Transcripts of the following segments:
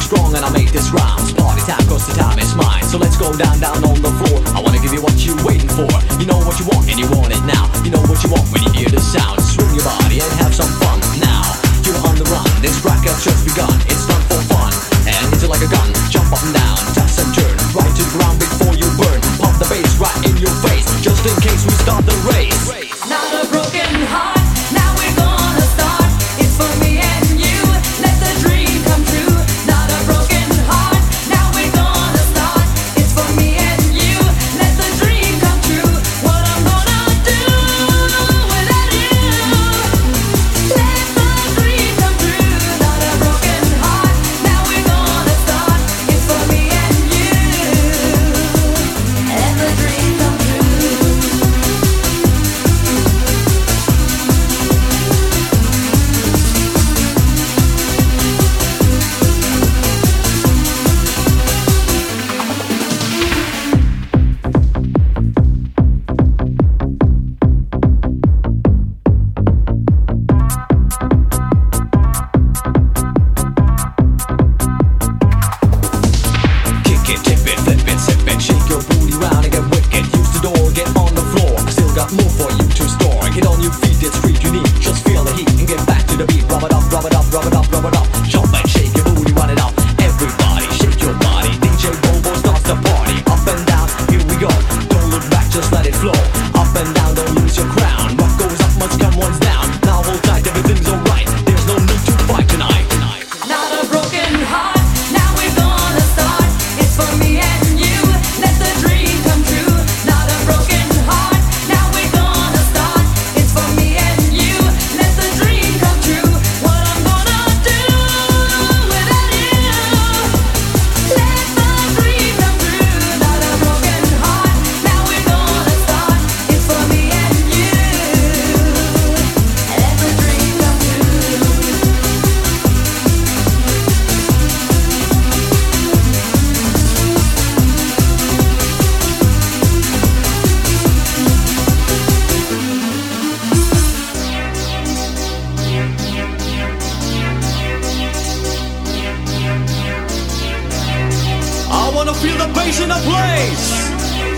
strong and I make this round. Party time cause the time is mine. So let's go down down on the floor. I wanna give you what you're waiting for. You know what you want and you want it now. You know what you want when you hear the sound. Swing your body and have some fun.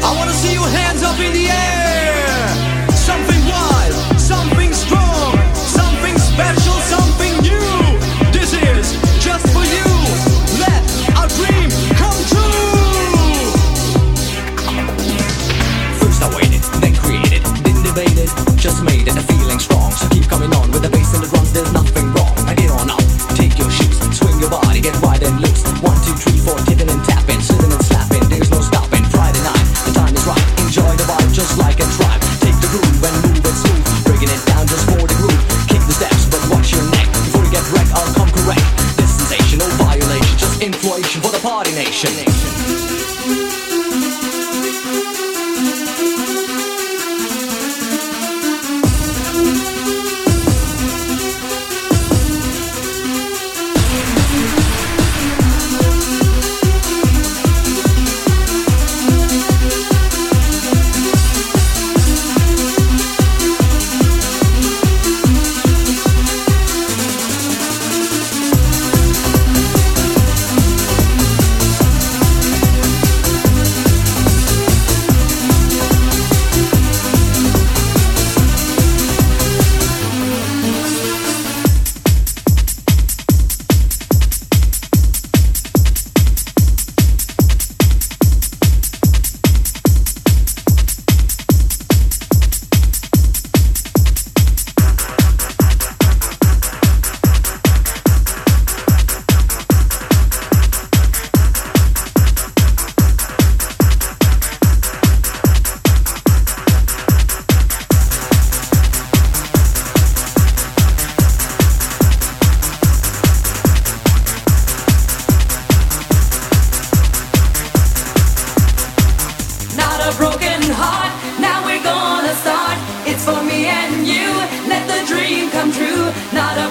I wanna see your hands up in the air.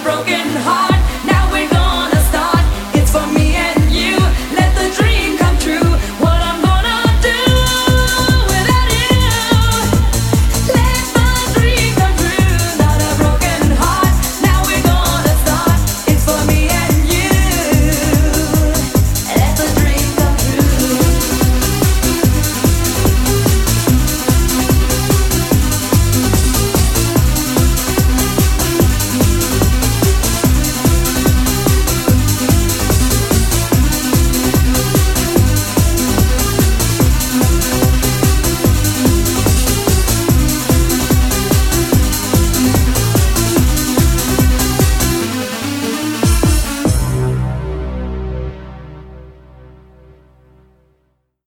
Broken heart,